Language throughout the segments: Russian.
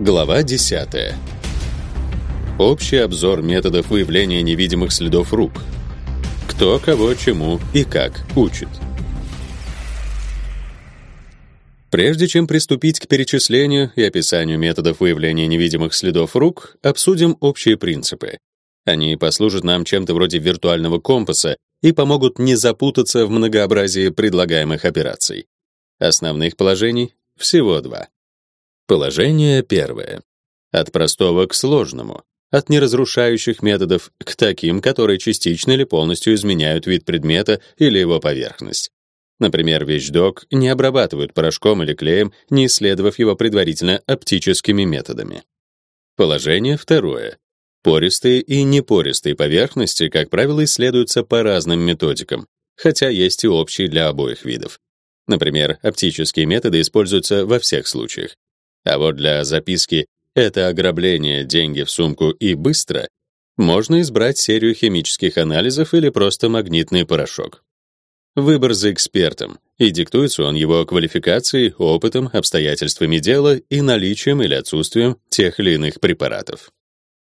Глава 10. Общий обзор методов выявления невидимых следов рук. Кто кого чему и как учит. Прежде чем приступить к перечислению и описанию методов выявления невидимых следов рук, обсудим общие принципы. Они послужат нам чем-то вроде виртуального компаса и помогут не запутаться в многообразии предлагаемых операций. Основных положений всего два. Положение первое. От простого к сложному. От неразрушающих методов к таким, которые частично или полностью изменяют вид предмета или его поверхность. Например, вещдок не обрабатывают порошком или клеем, не исследовав его предварительно оптическими методами. Положение второе. Пористые и непористые поверхности, как правило, исследуются по разным методикам, хотя есть и общие для обоих видов. Например, оптические методы используются во всех случаях. А вот для записки «это ограбление, деньги в сумку и быстро» можно избрать серию химических анализов или просто магнитный порошок. Выбор за экспертом, и диктуется он его квалификацией, опытом, обстоятельствами дела и наличием или отсутствием тех или иных препаратов.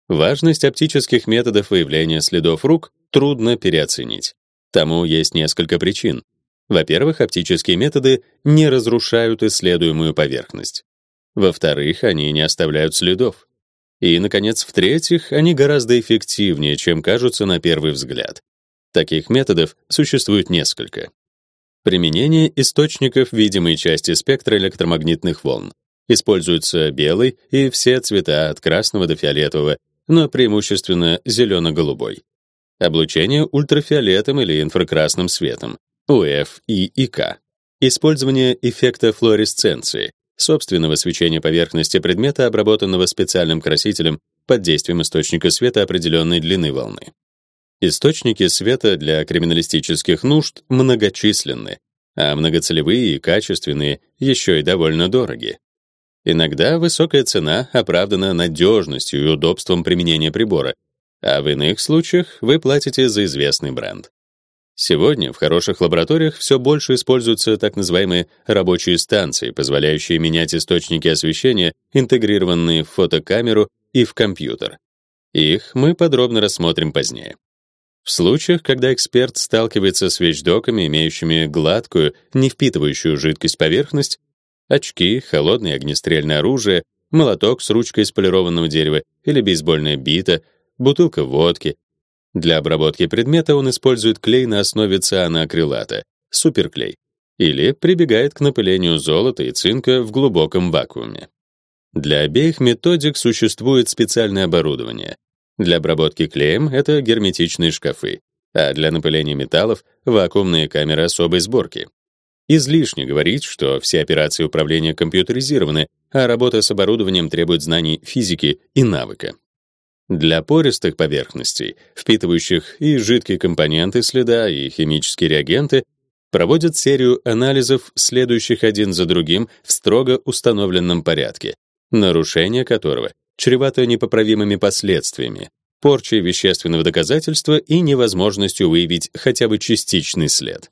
Важность оптических методов выявления следов рук трудно переоценить. Тому есть несколько причин. Во-первых, оптические методы не разрушают исследуемую поверхность. Во-вторых, они не оставляют следов. И, наконец, в-третьих, они гораздо эффективнее, чем кажутся на первый взгляд. Таких методов существует несколько. Применение источников видимой части спектра электромагнитных волн. Используются белый и все цвета от красного до фиолетового, но преимущественно зелено-голубой. Облучение ультрафиолетом или инфракрасным светом, УФ и ИК. Использование эффекта флуоресценции, собственного свечения поверхности предмета, обработанного специальным красителем под действием источника света определенной длины волны. Источники света для криминалистических нужд многочисленны, а многоцелевые и качественные еще и довольно дороги. Иногда высокая цена оправдана надежностью и удобством применения прибора, а в иных случаях вы платите за известный бренд. Сегодня в хороших лабораториях все больше используются так называемые рабочие станции, позволяющие менять источники освещения, интегрированные в фотокамеру и в компьютер. Их мы подробно рассмотрим позднее. В случаях, когда эксперт сталкивается с вещдоками, имеющими гладкую, не впитывающую жидкость поверхность, очки, холодное огнестрельное оружие, молоток с ручкой из полированного дерева или бейсбольная бита, бутылка водки, для обработки предмета он использует клей на основе цианоакрилата, суперклей, или прибегает к напылению золота и цинка в глубоком вакууме. Для обеих методик существует специальное оборудование. Для обработки клеем это герметичные шкафы, а для напыления металлов вакуумные камеры особой сборки. Излишне говорить, что все операции управления компьютеризированы, а работа с оборудованием требует знаний физики и навыка. Для пористых поверхностей, впитывающих и жидкие компоненты следа, и химические реагенты, проводят серию анализов, следующих один за другим в строго установленном порядке, нарушение которого чревато непоправимыми последствиями, порчей вещественного доказательства и невозможностью выявить хотя бы частичный след.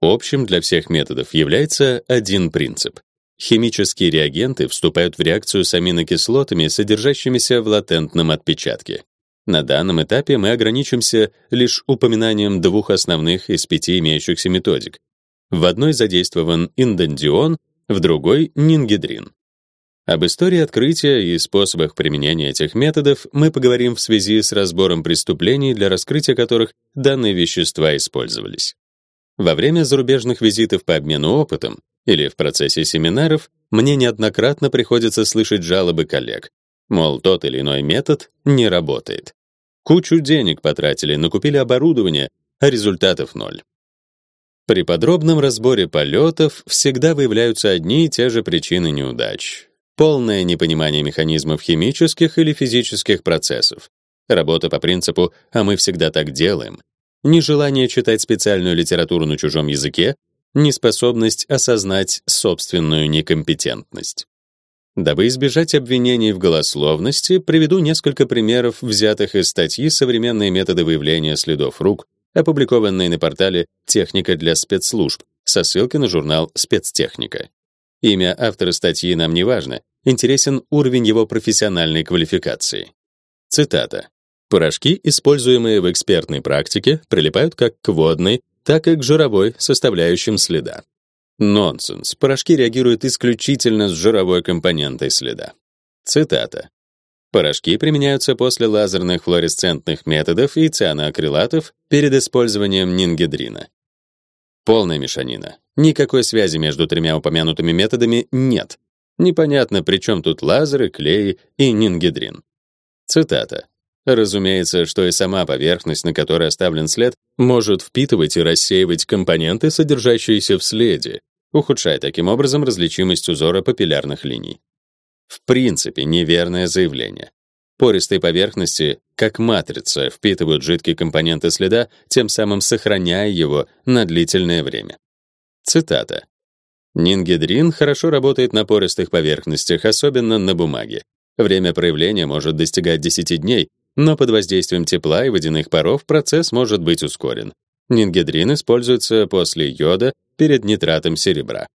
Общим для всех методов является один принцип. Химические реагенты вступают в реакцию с аминокислотами, содержащимися в латентном отпечатке. На данном этапе мы ограничимся лишь упоминанием двух основных из пяти имеющихся методик. В одной задействован индендион, в другой — нингидрин. Об истории открытия и способах применения этих методов мы поговорим в связи с разбором преступлений, для раскрытия которых данные вещества использовались. Во время зарубежных визитов по обмену опытом или в процессе семинаров мне неоднократно приходится слышать жалобы коллег, мол, тот или иной метод не работает. Кучу денег потратили, накупили оборудование, а результатов ноль. При подробном разборе полетов всегда выявляются одни и те же причины неудач. Полное непонимание механизмов химических или физических процессов. Работа по принципу «а мы всегда так делаем». Нежелание читать специальную литературу на чужом языке неспособность осознать собственную некомпетентность. Дабы избежать обвинений в голословности, приведу несколько примеров, взятых из статьи «Современные методы выявления следов рук», опубликованной на портале «Техника для спецслужб» со ссылкой на журнал «Спецтехника». Имя автора статьи нам не важно, интересен уровень его профессиональной квалификации. Цитата. Порошки, используемые в экспертной практике, прилипают как к водной, так и к жировой составляющим следа. Нонсенс. Порошки реагируют исключительно с жировой компонентой следа. Цитата. Порошки применяются после лазерных флуоресцентных методов и цианоакрилатов перед использованием нингидрина. Полная мешанина. Никакой связи между тремя упомянутыми методами нет. Непонятно, при чем тут лазеры, клеи и нингидрин. Цитата. Разумеется, что и сама поверхность, на которой оставлен след, может впитывать и рассеивать компоненты, содержащиеся в следе, ухудшая таким образом различимость узора папиллярных линий. В принципе, неверное заявление. Пористые поверхности, как матрица, впитывают жидкие компоненты следа, тем самым сохраняя его на длительное время. Цитата. Нингидрин хорошо работает на пористых поверхностях, особенно на бумаге. Время проявления может достигать 10 дней, но под воздействием тепла и водяных паров процесс может быть ускорен. Нингидрин используется после йода перед нитратом серебра.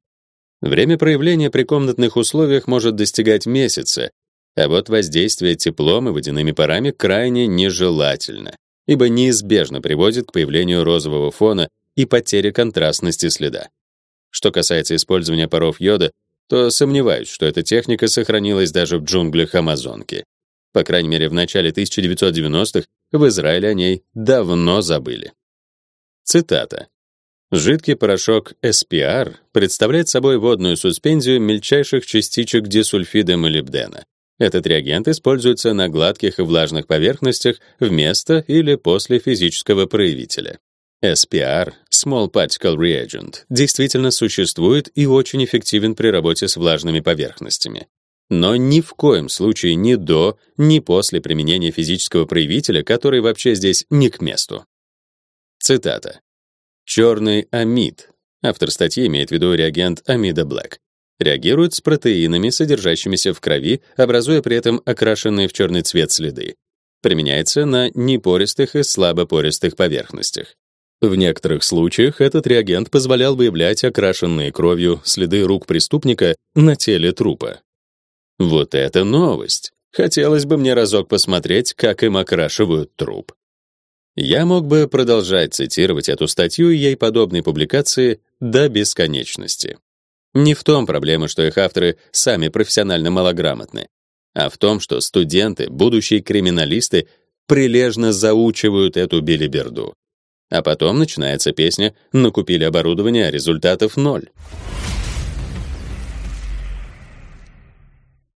Время проявления при комнатных условиях может достигать месяца, а вот воздействие теплом и водяными парами крайне нежелательно, ибо неизбежно приводит к появлению розового фона и потере контрастности следа. Что касается использования паров йода, то сомневаюсь, что эта техника сохранилась даже в джунглях Амазонки. По крайней мере, в начале 1990-х в Израиле о ней давно забыли. Цитата. Жидкий порошок SPR представляет собой водную суспензию мельчайших частичек дисульфида молибдена. Этот реагент используется на гладких и влажных поверхностях вместо или после физического проявителя. SPR Small Particle Reagent действительно существует и очень эффективен при работе с влажными поверхностями. Но ни в коем случае ни до, ни после применения физического проявителя, который вообще здесь не к месту. Цитата. Черный амид, автор статьи имеет в виду реагент амида Black, реагирует с протеинами, содержащимися в крови, образуя при этом окрашенные в черный цвет следы. Применяется на непористых и слабопористых поверхностях. В некоторых случаях этот реагент позволял выявлять окрашенные кровью следы рук преступника на теле трупа. Вот это новость! Хотелось бы мне разок посмотреть, как им окрашивают труп. Я мог бы продолжать цитировать эту статью и ей подобные публикации до бесконечности. Не в том проблема, что их авторы сами профессионально малограмотны, а в том, что студенты, будущие криминалисты, прилежно заучивают эту билиберду. А потом начинается песня «накупили оборудование, а результатов ноль».